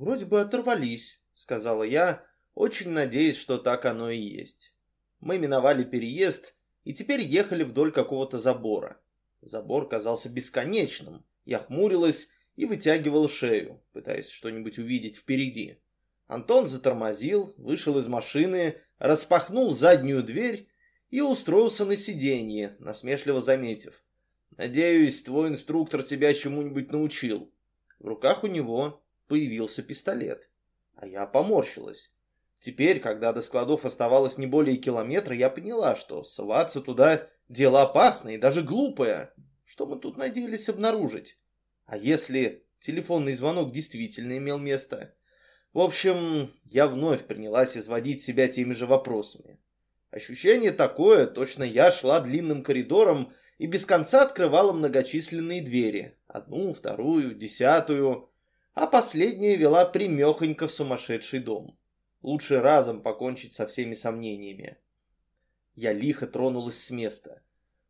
«Вроде бы оторвались», — сказала я, очень надеясь, что так оно и есть. Мы миновали переезд и теперь ехали вдоль какого-то забора. Забор казался бесконечным. Я хмурилась и вытягивала шею, пытаясь что-нибудь увидеть впереди. Антон затормозил, вышел из машины, распахнул заднюю дверь и устроился на сиденье, насмешливо заметив. «Надеюсь, твой инструктор тебя чему-нибудь научил». В руках у него появился пистолет. А я поморщилась. Теперь, когда до складов оставалось не более километра, я поняла, что соваться туда дело опасное и даже глупое. Что мы тут надеялись обнаружить? А если телефонный звонок действительно имел место? В общем, я вновь принялась изводить себя теми же вопросами. Ощущение такое, точно я шла длинным коридором и без конца открывала многочисленные двери. Одну, вторую, десятую. А последняя вела примехонько в сумасшедший дом. Лучше разом покончить со всеми сомнениями. Я лихо тронулась с места.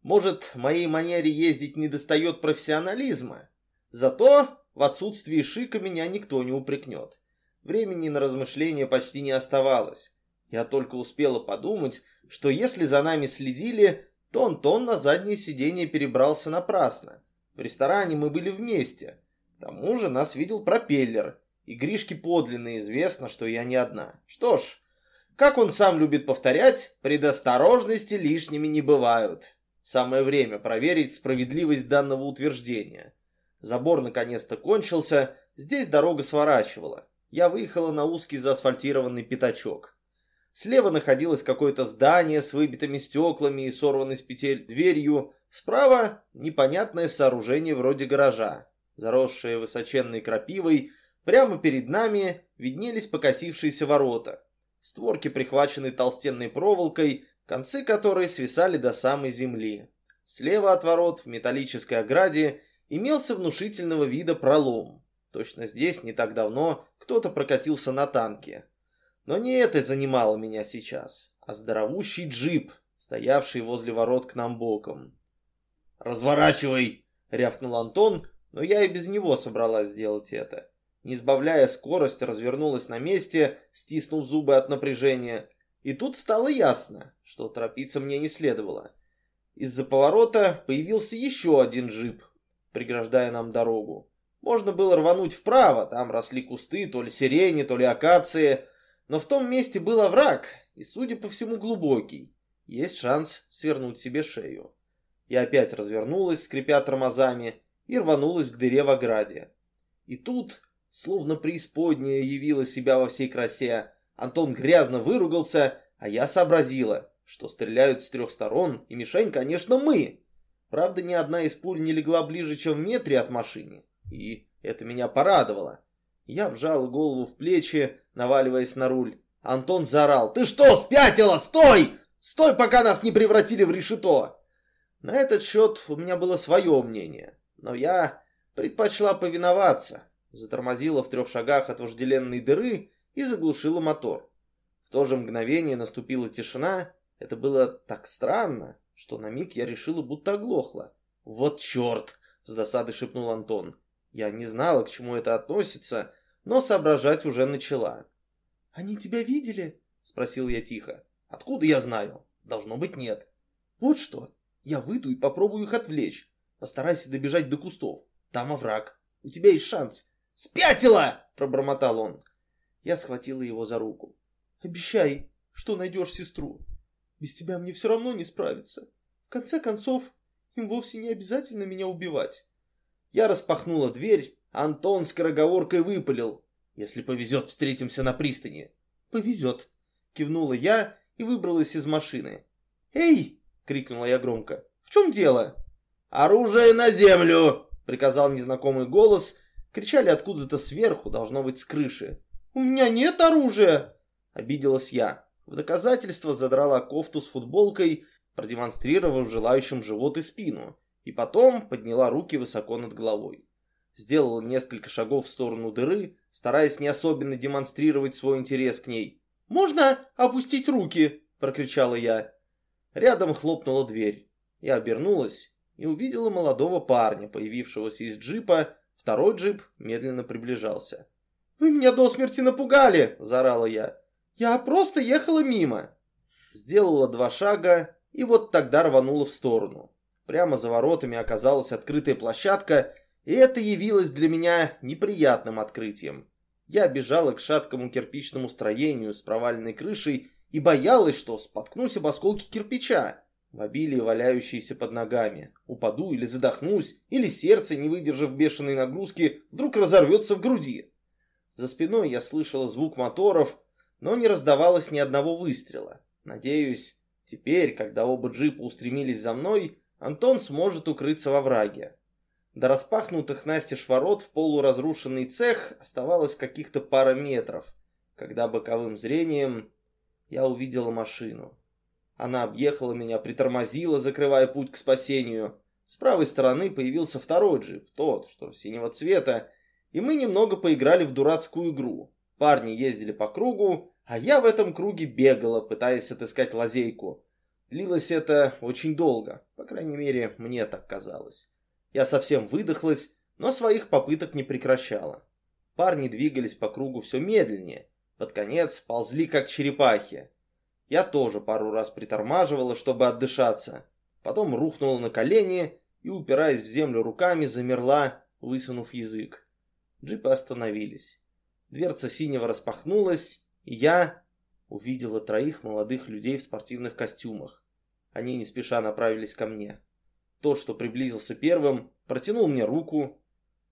Может, моей манере ездить не достает профессионализма? Зато в отсутствии шика меня никто не упрекнет. Времени на размышления почти не оставалось. Я только успела подумать, что если за нами следили, то Антон на заднее сиденье перебрался напрасно. В ресторане мы были вместе. К тому же нас видел пропеллер. И Гришке подлинно известно, что я не одна. Что ж, как он сам любит повторять, предосторожности лишними не бывают. Самое время проверить справедливость данного утверждения. Забор наконец-то кончился, здесь дорога сворачивала я выехала на узкий заасфальтированный пятачок. Слева находилось какое-то здание с выбитыми стеклами и сорванной с петель дверью. Справа непонятное сооружение вроде гаража, заросшее высоченной крапивой. Прямо перед нами виднелись покосившиеся ворота. Створки прихвачены толстенной проволокой, концы которой свисали до самой земли. Слева от ворот в металлической ограде имелся внушительного вида пролом. Точно здесь не так давно кто-то прокатился на танке. Но не это занимало меня сейчас, а здоровущий джип, стоявший возле ворот к нам боком. «Разворачивай!» — рявкнул Антон, но я и без него собралась сделать это. Не сбавляя скорость, развернулась на месте, стиснув зубы от напряжения. И тут стало ясно, что торопиться мне не следовало. Из-за поворота появился еще один джип, преграждая нам дорогу. Можно было рвануть вправо, там росли кусты, то ли сирени, то ли акации, но в том месте был овраг, и, судя по всему, глубокий. Есть шанс свернуть себе шею. Я опять развернулась, скрипя тормозами, и рванулась к дыре в ограде. И тут, словно преисподняя явила себя во всей красе, Антон грязно выругался, а я сообразила, что стреляют с трех сторон, и мишень, конечно, мы. Правда, ни одна из пуль не легла ближе, чем в метре от машины. И это меня порадовало. Я вжал голову в плечи, наваливаясь на руль. Антон заорал. «Ты что, спятила? Стой! Стой, пока нас не превратили в решето!» На этот счет у меня было свое мнение, но я предпочла повиноваться. Затормозила в трех шагах от вожделенной дыры и заглушила мотор. В то же мгновение наступила тишина. Это было так странно, что на миг я решила, будто оглохла. «Вот черт!» — с досадой шепнул Антон. Я не знала, к чему это относится, но соображать уже начала. «Они тебя видели?» — спросил я тихо. «Откуда я знаю? Должно быть, нет». «Вот что, я выйду и попробую их отвлечь. Постарайся добежать до кустов. Там овраг. У тебя есть шанс». «Спятила!» — пробормотал он. Я схватила его за руку. «Обещай, что найдешь сестру. Без тебя мне все равно не справиться. В конце концов, им вовсе не обязательно меня убивать». Я распахнула дверь, Антон скороговоркой выпалил. «Если повезет, встретимся на пристани». «Повезет», — кивнула я и выбралась из машины. «Эй!» — крикнула я громко. «В чем дело?» «Оружие на землю!» — приказал незнакомый голос. Кричали откуда-то сверху, должно быть с крыши. «У меня нет оружия!» — обиделась я. В доказательство задрала кофту с футболкой, продемонстрировав желающим живот и спину и потом подняла руки высоко над головой. Сделала несколько шагов в сторону дыры, стараясь не особенно демонстрировать свой интерес к ней. «Можно опустить руки?» – прокричала я. Рядом хлопнула дверь. Я обернулась и увидела молодого парня, появившегося из джипа. Второй джип медленно приближался. «Вы меня до смерти напугали!» – заорала я. «Я просто ехала мимо!» Сделала два шага и вот тогда рванула в сторону. Прямо за воротами оказалась открытая площадка, и это явилось для меня неприятным открытием. Я бежала к шаткому кирпичному строению с проваленной крышей и боялась, что споткнусь об осколки кирпича, в обилии валяющиеся под ногами. Упаду или задохнусь, или сердце, не выдержав бешеной нагрузки, вдруг разорвется в груди. За спиной я слышала звук моторов, но не раздавалось ни одного выстрела. Надеюсь, теперь, когда оба джипа устремились за мной, Антон сможет укрыться во враге. До распахнутых настежь ворот в полуразрушенный цех оставалось каких-то пара метров, когда боковым зрением я увидела машину. Она объехала меня, притормозила, закрывая путь к спасению. С правой стороны появился второй джип, тот, что синего цвета, и мы немного поиграли в дурацкую игру. Парни ездили по кругу, а я в этом круге бегала, пытаясь отыскать лазейку. Длилось это очень долго, по крайней мере, мне так казалось. Я совсем выдохлась, но своих попыток не прекращала. Парни двигались по кругу все медленнее, под конец ползли как черепахи. Я тоже пару раз притормаживала, чтобы отдышаться, потом рухнула на колени и, упираясь в землю руками, замерла, высунув язык. Джипы остановились. Дверца синего распахнулась, и я увидела троих молодых людей в спортивных костюмах. Они не спеша направились ко мне. Тот, что приблизился первым, протянул мне руку.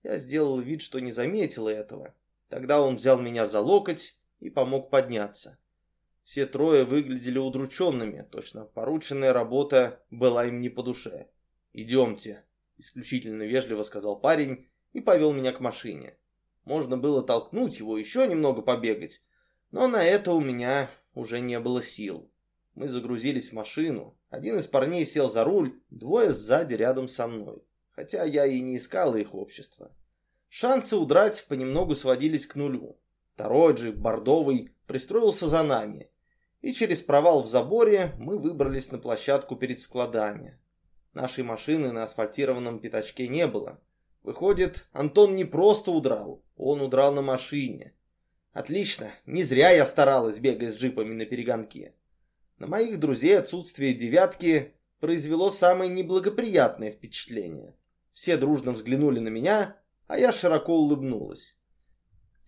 Я сделал вид, что не заметила этого. Тогда он взял меня за локоть и помог подняться. Все трое выглядели удрученными, точно порученная работа была им не по душе. «Идемте», — исключительно вежливо сказал парень и повел меня к машине. Можно было толкнуть его, еще немного побегать, но на это у меня уже не было сил. Мы загрузились в машину. Один из парней сел за руль, двое сзади рядом со мной. Хотя я и не искала их общества. Шансы удрать понемногу сводились к нулю. Второй джип, бордовый, пристроился за нами. И через провал в заборе мы выбрались на площадку перед складами. Нашей машины на асфальтированном пятачке не было. Выходит, Антон не просто удрал, он удрал на машине. Отлично, не зря я старалась, бегать с джипами на перегонке. На моих друзей отсутствие девятки произвело самое неблагоприятное впечатление. Все дружно взглянули на меня, а я широко улыбнулась.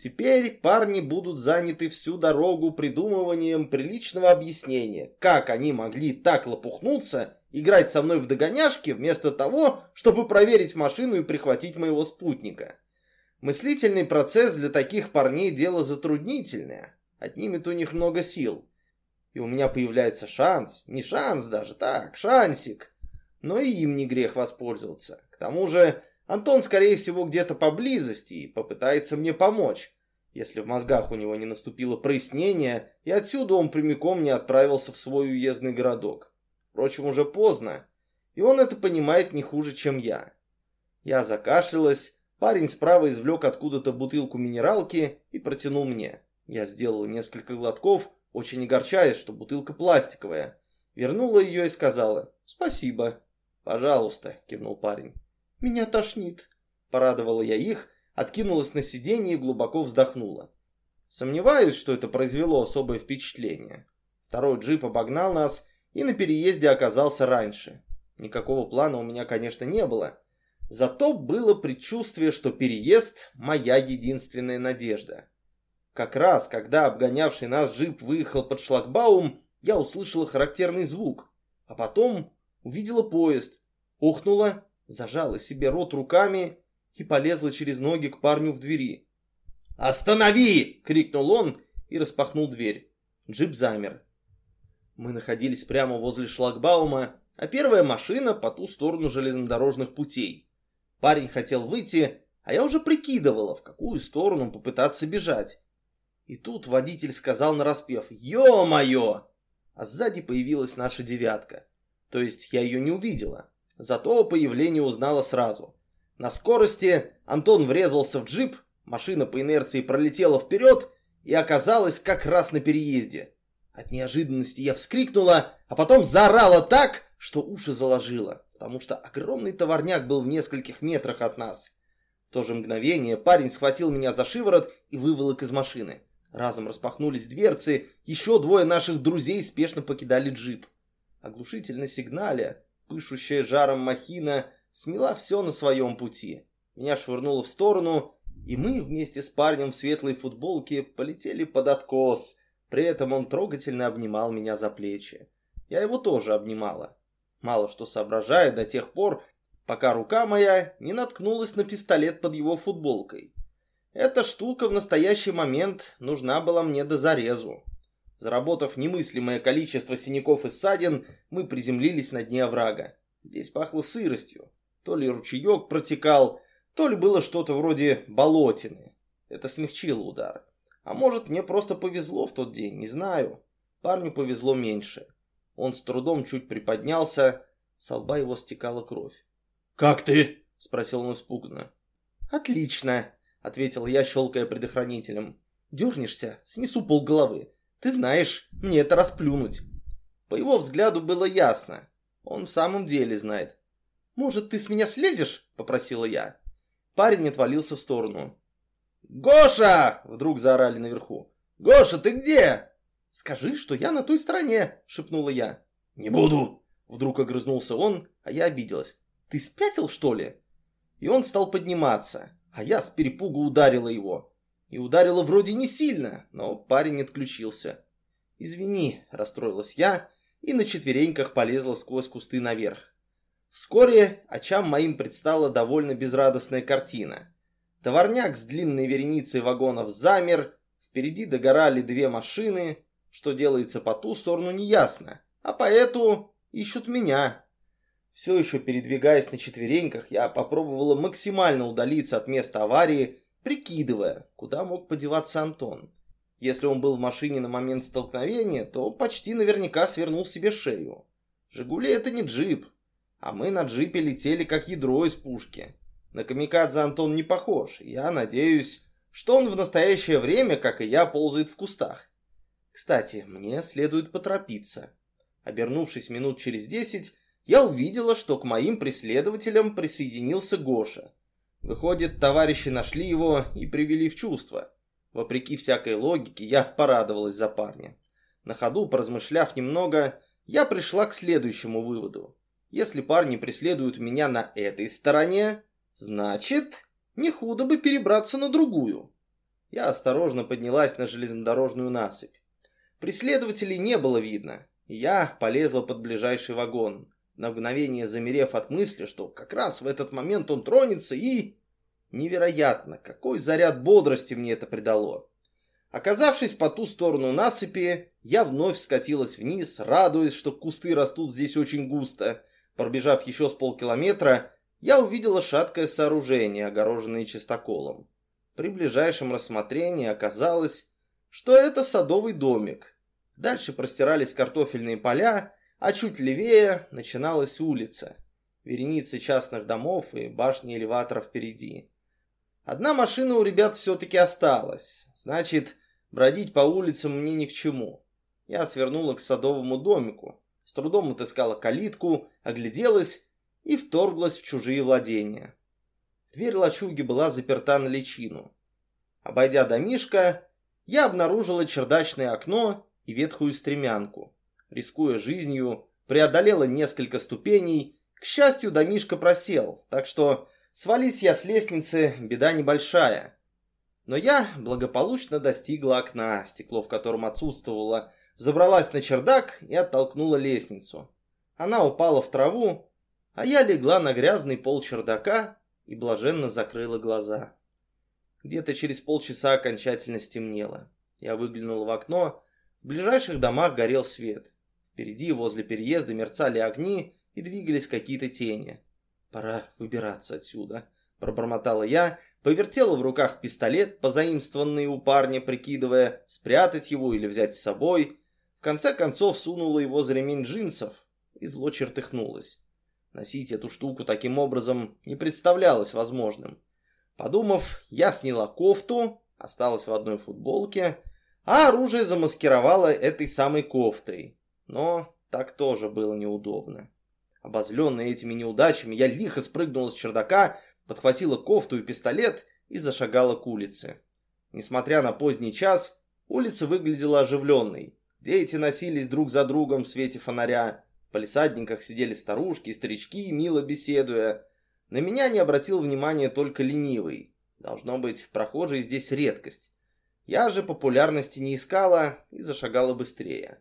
Теперь парни будут заняты всю дорогу придумыванием приличного объяснения, как они могли так лопухнуться, играть со мной в догоняшки, вместо того, чтобы проверить машину и прихватить моего спутника. Мыслительный процесс для таких парней дело затруднительное, отнимет у них много сил и у меня появляется шанс, не шанс даже, так, шансик. Но и им не грех воспользоваться. К тому же Антон, скорее всего, где-то поблизости и попытается мне помочь, если в мозгах у него не наступило прояснение, и отсюда он прямиком не отправился в свой уездный городок. Впрочем, уже поздно, и он это понимает не хуже, чем я. Я закашлялась, парень справа извлек откуда-то бутылку минералки и протянул мне. Я сделал несколько глотков, очень огорчаясь, что бутылка пластиковая. Вернула ее и сказала «Спасибо». «Пожалуйста», — кивнул парень. «Меня тошнит». Порадовала я их, откинулась на сиденье и глубоко вздохнула. Сомневаюсь, что это произвело особое впечатление. Второй джип обогнал нас и на переезде оказался раньше. Никакого плана у меня, конечно, не было. Зато было предчувствие, что переезд – моя единственная надежда. Как раз, когда обгонявший нас джип выехал под шлагбаум, я услышала характерный звук, а потом увидела поезд, охнула, зажала себе рот руками и полезла через ноги к парню в двери. «Останови!» — крикнул он и распахнул дверь. Джип замер. Мы находились прямо возле шлагбаума, а первая машина по ту сторону железнодорожных путей. Парень хотел выйти, а я уже прикидывала, в какую сторону попытаться бежать. И тут водитель сказал нараспев «Ё-моё!» А сзади появилась наша девятка. То есть я ее не увидела. Зато появление узнала сразу. На скорости Антон врезался в джип, машина по инерции пролетела вперед и оказалась как раз на переезде. От неожиданности я вскрикнула, а потом заорала так, что уши заложило, потому что огромный товарняк был в нескольких метрах от нас. В то же мгновение парень схватил меня за шиворот и выволок из машины. Разом распахнулись дверцы, еще двое наших друзей спешно покидали джип. Оглушительно сигналя, пышущая жаром махина, смела все на своем пути. Меня швырнуло в сторону, и мы вместе с парнем в светлой футболке полетели под откос. При этом он трогательно обнимал меня за плечи. Я его тоже обнимала. Мало что соображая до тех пор, пока рука моя не наткнулась на пистолет под его футболкой. Эта штука в настоящий момент нужна была мне до зарезу. Заработав немыслимое количество синяков и ссадин, мы приземлились на дне оврага. Здесь пахло сыростью. То ли ручеек протекал, то ли было что-то вроде болотины. Это смягчило удар. А может, мне просто повезло в тот день, не знаю. Парню повезло меньше. Он с трудом чуть приподнялся, с лба его стекала кровь. «Как ты?» — спросил он испуганно. «Отлично!» — ответил я, щелкая предохранителем. «Дернешься, снесу полголовы. Ты знаешь, мне это расплюнуть». По его взгляду было ясно. Он в самом деле знает. «Может, ты с меня слезешь?» — попросила я. Парень отвалился в сторону. «Гоша!» — вдруг заорали наверху. «Гоша, ты где?» «Скажи, что я на той стороне!» — шепнула я. «Не буду!» — вдруг огрызнулся он, а я обиделась. «Ты спятил, что ли?» И он стал подниматься а я с перепугу ударила его. И ударила вроде не сильно, но парень отключился. «Извини», — расстроилась я и на четвереньках полезла сквозь кусты наверх. Вскоре очам моим предстала довольно безрадостная картина. Товарняк с длинной вереницей вагонов замер, впереди догорали две машины, что делается по ту сторону неясно, а по эту ищут меня. Все еще передвигаясь на четвереньках, я попробовала максимально удалиться от места аварии, прикидывая, куда мог подеваться Антон. Если он был в машине на момент столкновения, то почти наверняка свернул себе шею. «Жигули» — это не джип, а мы на джипе летели как ядро из пушки. На камикадзе Антон не похож, я надеюсь, что он в настоящее время, как и я, ползает в кустах. Кстати, мне следует поторопиться. Обернувшись минут через десять, я увидела, что к моим преследователям присоединился Гоша. Выходит, товарищи нашли его и привели в чувство. Вопреки всякой логике, я порадовалась за парня. На ходу, поразмышляв немного, я пришла к следующему выводу. Если парни преследуют меня на этой стороне, значит, не худо бы перебраться на другую. Я осторожно поднялась на железнодорожную насыпь. Преследователей не было видно, я полезла под ближайший вагон на мгновение замерев от мысли, что как раз в этот момент он тронется и... Невероятно, какой заряд бодрости мне это придало. Оказавшись по ту сторону насыпи, я вновь скатилась вниз, радуясь, что кусты растут здесь очень густо. Пробежав еще с полкилометра, я увидела шаткое сооружение, огороженное чистоколом. При ближайшем рассмотрении оказалось, что это садовый домик. Дальше простирались картофельные поля, а чуть левее начиналась улица. Вереницы частных домов и башни элеваторов впереди. Одна машина у ребят все-таки осталась. Значит, бродить по улицам мне ни к чему. Я свернула к садовому домику. С трудом отыскала калитку, огляделась и вторглась в чужие владения. Дверь лачуги была заперта на личину. Обойдя домишко, я обнаружила чердачное окно и ветхую стремянку рискуя жизнью, преодолела несколько ступеней. К счастью, домишко просел, так что свались я с лестницы, беда небольшая. Но я благополучно достигла окна, стекло в котором отсутствовало, забралась на чердак и оттолкнула лестницу. Она упала в траву, а я легла на грязный пол чердака и блаженно закрыла глаза. Где-то через полчаса окончательно стемнело. Я выглянула в окно, в ближайших домах горел свет. Впереди, возле переезда, мерцали огни и двигались какие-то тени. «Пора выбираться отсюда», — пробормотала я, повертела в руках пистолет, позаимствованный у парня, прикидывая, спрятать его или взять с собой. В конце концов сунула его за ремень джинсов и зло чертыхнулась. Носить эту штуку таким образом не представлялось возможным. Подумав, я сняла кофту, осталась в одной футболке, а оружие замаскировала этой самой кофтой. Но так тоже было неудобно. Обозленный этими неудачами, я лихо спрыгнула с чердака, подхватила кофту и пистолет и зашагала к улице. Несмотря на поздний час, улица выглядела оживленной. Дети носились друг за другом в свете фонаря. В палисадниках сидели старушки и старички, мило беседуя. На меня не обратил внимания только ленивый. Должно быть, прохожие здесь редкость. Я же популярности не искала и зашагала быстрее.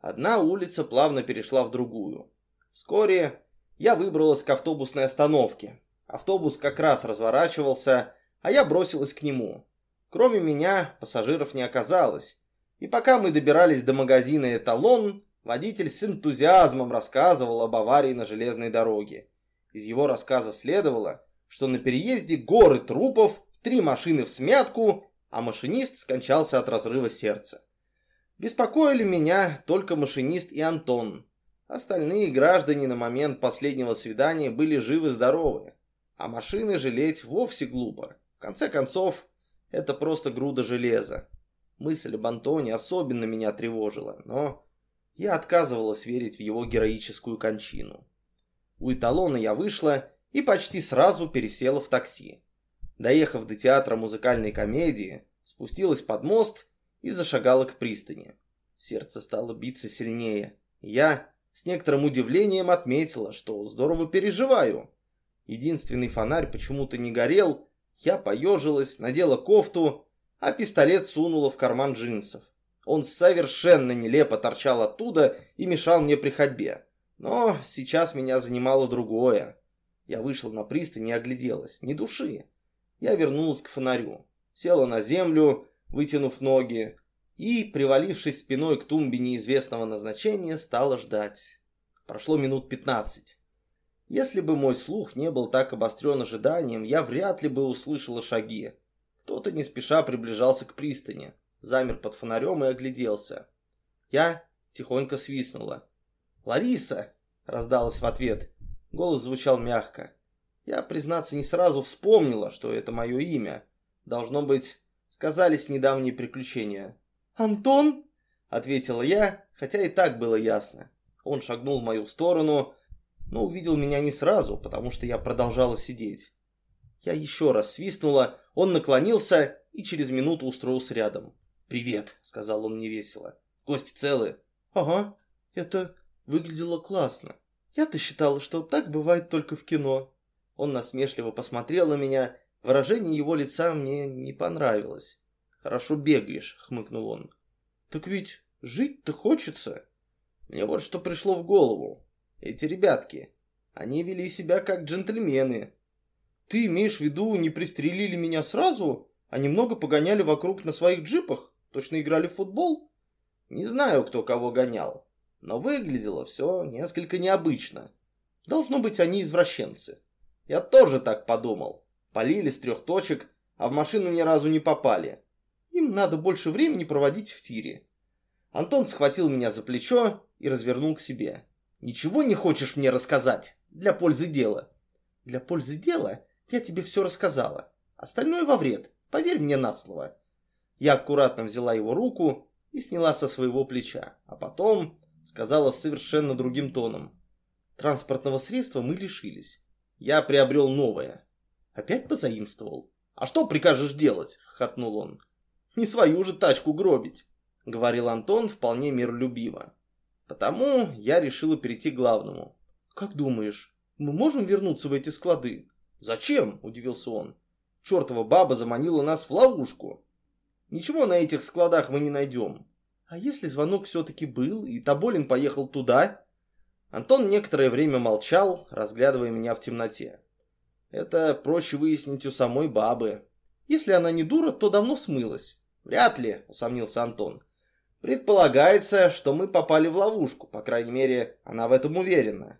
Одна улица плавно перешла в другую. Вскоре я выбралась к автобусной остановке. Автобус как раз разворачивался, а я бросилась к нему. Кроме меня, пассажиров не оказалось. И пока мы добирались до магазина «Эталон», водитель с энтузиазмом рассказывал об аварии на железной дороге. Из его рассказа следовало, что на переезде горы трупов, три машины в смятку, а машинист скончался от разрыва сердца. Беспокоили меня только машинист и Антон. Остальные граждане на момент последнего свидания были живы-здоровы. А машины жалеть вовсе глупо. В конце концов, это просто груда железа. Мысль об Антоне особенно меня тревожила, но я отказывалась верить в его героическую кончину. У эталона я вышла и почти сразу пересела в такси. Доехав до театра музыкальной комедии, спустилась под мост и зашагала к пристани. Сердце стало биться сильнее. Я с некоторым удивлением отметила, что здорово переживаю. Единственный фонарь почему-то не горел, я поежилась, надела кофту, а пистолет сунула в карман джинсов. Он совершенно нелепо торчал оттуда и мешал мне при ходьбе. Но сейчас меня занимало другое. Я вышла на пристань и огляделась. Ни души. Я вернулась к фонарю. Села на землю, вытянув ноги, и, привалившись спиной к тумбе неизвестного назначения, стала ждать. Прошло минут пятнадцать. Если бы мой слух не был так обострен ожиданием, я вряд ли бы услышала шаги. Кто-то не спеша приближался к пристани, замер под фонарем и огляделся. Я тихонько свистнула. «Лариса!» — раздалась в ответ. Голос звучал мягко. Я, признаться, не сразу вспомнила, что это мое имя. Должно быть, сказались недавние приключения. «Антон?» — ответила я, хотя и так было ясно. Он шагнул в мою сторону, но увидел меня не сразу, потому что я продолжала сидеть. Я еще раз свистнула, он наклонился и через минуту устроился рядом. «Привет», — сказал он невесело. «Гости целы?» «Ага, это выглядело классно. Я-то считала, что так бывает только в кино». Он насмешливо посмотрел на меня, выражение его лица мне не понравилось. «Хорошо бегаешь», — хмыкнул он. «Так ведь жить-то хочется». Мне вот что пришло в голову. Эти ребятки, они вели себя как джентльмены. Ты имеешь в виду, не пристрелили меня сразу, а немного погоняли вокруг на своих джипах? Точно играли в футбол? Не знаю, кто кого гонял, но выглядело все несколько необычно. Должно быть, они извращенцы. Я тоже так подумал. Полили с трех точек, а в машину ни разу не попали. Им надо больше времени проводить в тире. Антон схватил меня за плечо и развернул к себе. «Ничего не хочешь мне рассказать? Для пользы дела». «Для пользы дела я тебе все рассказала. Остальное во вред. Поверь мне на слово». Я аккуратно взяла его руку и сняла со своего плеча, а потом сказала совершенно другим тоном. Транспортного средства мы лишились. Я приобрел новое. Опять позаимствовал. «А что прикажешь делать?» — хохотнул он. «Не свою же тачку гробить», — говорил Антон вполне миролюбиво. Потому я решила перейти к главному. «Как думаешь, мы можем вернуться в эти склады?» «Зачем?» – удивился он. «Чертова баба заманила нас в ловушку. Ничего на этих складах мы не найдем. А если звонок все-таки был, и Тоболин поехал туда?» Антон некоторое время молчал, разглядывая меня в темноте. «Это проще выяснить у самой бабы. Если она не дура, то давно смылась». «Вряд ли», – усомнился Антон. Предполагается, что мы попали в ловушку, по крайней мере, она в этом уверена.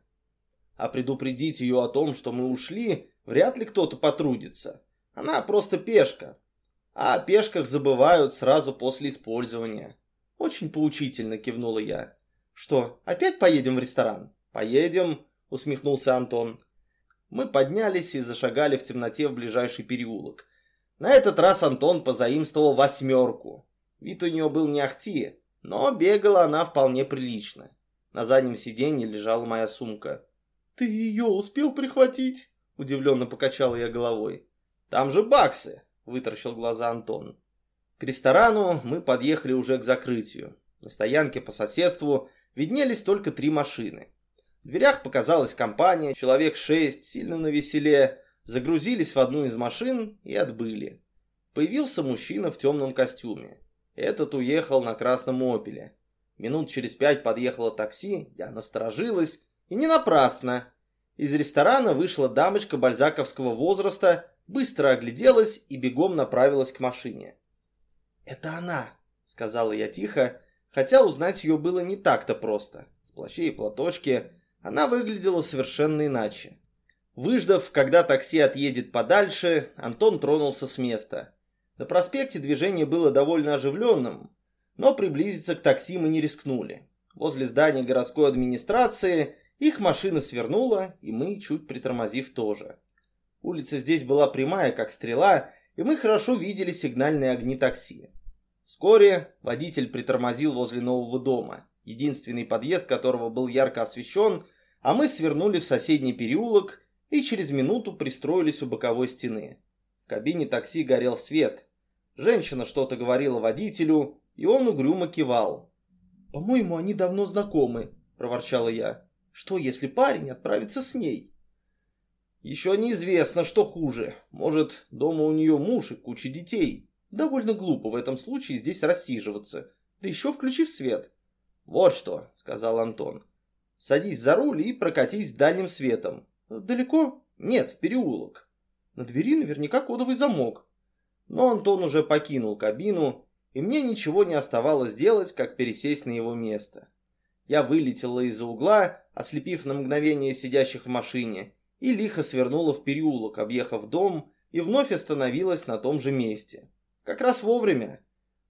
А предупредить ее о том, что мы ушли, вряд ли кто-то потрудится. Она просто пешка. А о пешках забывают сразу после использования. Очень поучительно кивнула я. Что, опять поедем в ресторан? Поедем, усмехнулся Антон. Мы поднялись и зашагали в темноте в ближайший переулок. На этот раз Антон позаимствовал восьмерку. Вид у нее был не ахти, но бегала она вполне прилично. На заднем сиденье лежала моя сумка. «Ты ее успел прихватить?» Удивленно покачал я головой. Там же баксы, вытаращил глаза Антон. К ресторану мы подъехали уже к закрытию. На стоянке по соседству виднелись только три машины. В дверях показалась компания, человек шесть, сильно навеселе, загрузились в одну из машин и отбыли. Появился мужчина в темном костюме. Этот уехал на красном опеле. Минут через пять подъехало такси, я насторожилась, и не напрасно. Из ресторана вышла дамочка бальзаковского возраста, быстро огляделась и бегом направилась к машине. «Это она», — сказала я тихо, хотя узнать ее было не так-то просто. В плаще и платочке она выглядела совершенно иначе. Выждав, когда такси отъедет подальше, Антон тронулся с места. На проспекте движение было довольно оживленным, но приблизиться к такси мы не рискнули. Возле здания городской администрации их машина свернула, и мы, чуть притормозив, тоже. Улица здесь была прямая, как стрела, и мы хорошо видели сигнальные огни такси. Вскоре водитель притормозил возле нового дома, единственный подъезд которого был ярко освещен, а мы свернули в соседний переулок и через минуту пристроились у боковой стены. В кабине такси горел свет. Женщина что-то говорила водителю, и он угрюмо кивал. «По-моему, они давно знакомы», — проворчала я. «Что, если парень отправится с ней?» «Еще неизвестно, что хуже. Может, дома у нее муж и куча детей. Довольно глупо в этом случае здесь рассиживаться, да еще включив свет». «Вот что», — сказал Антон. «Садись за руль и прокатись дальним светом. Далеко? Нет, в переулок. На двери наверняка кодовый замок. Но Антон уже покинул кабину, и мне ничего не оставалось делать, как пересесть на его место. Я вылетела из-за угла, ослепив на мгновение сидящих в машине, и лихо свернула в переулок, объехав дом, и вновь остановилась на том же месте. Как раз вовремя.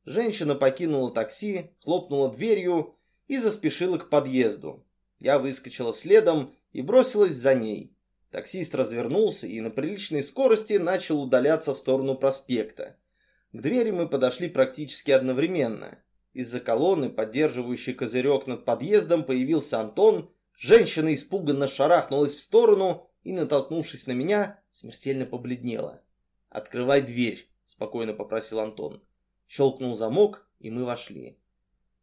Женщина покинула такси, хлопнула дверью и заспешила к подъезду. Я выскочила следом и бросилась за ней. Таксист развернулся и на приличной скорости начал удаляться в сторону проспекта. К двери мы подошли практически одновременно. Из-за колонны, поддерживающей козырек над подъездом, появился Антон. Женщина испуганно шарахнулась в сторону и, натолкнувшись на меня, смертельно побледнела. «Открывай дверь», — спокойно попросил Антон. Щелкнул замок, и мы вошли.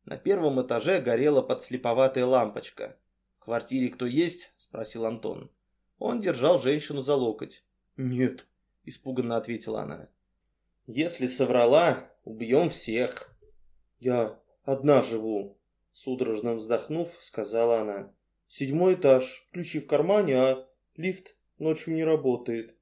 На первом этаже горела подслеповатая лампочка. «В квартире кто есть?» — спросил Антон. Он держал женщину за локоть. «Нет», — испуганно ответила она. «Если соврала, убьем всех». «Я одна живу», — судорожно вздохнув, сказала она. «Седьмой этаж, ключи в кармане, а лифт ночью не работает».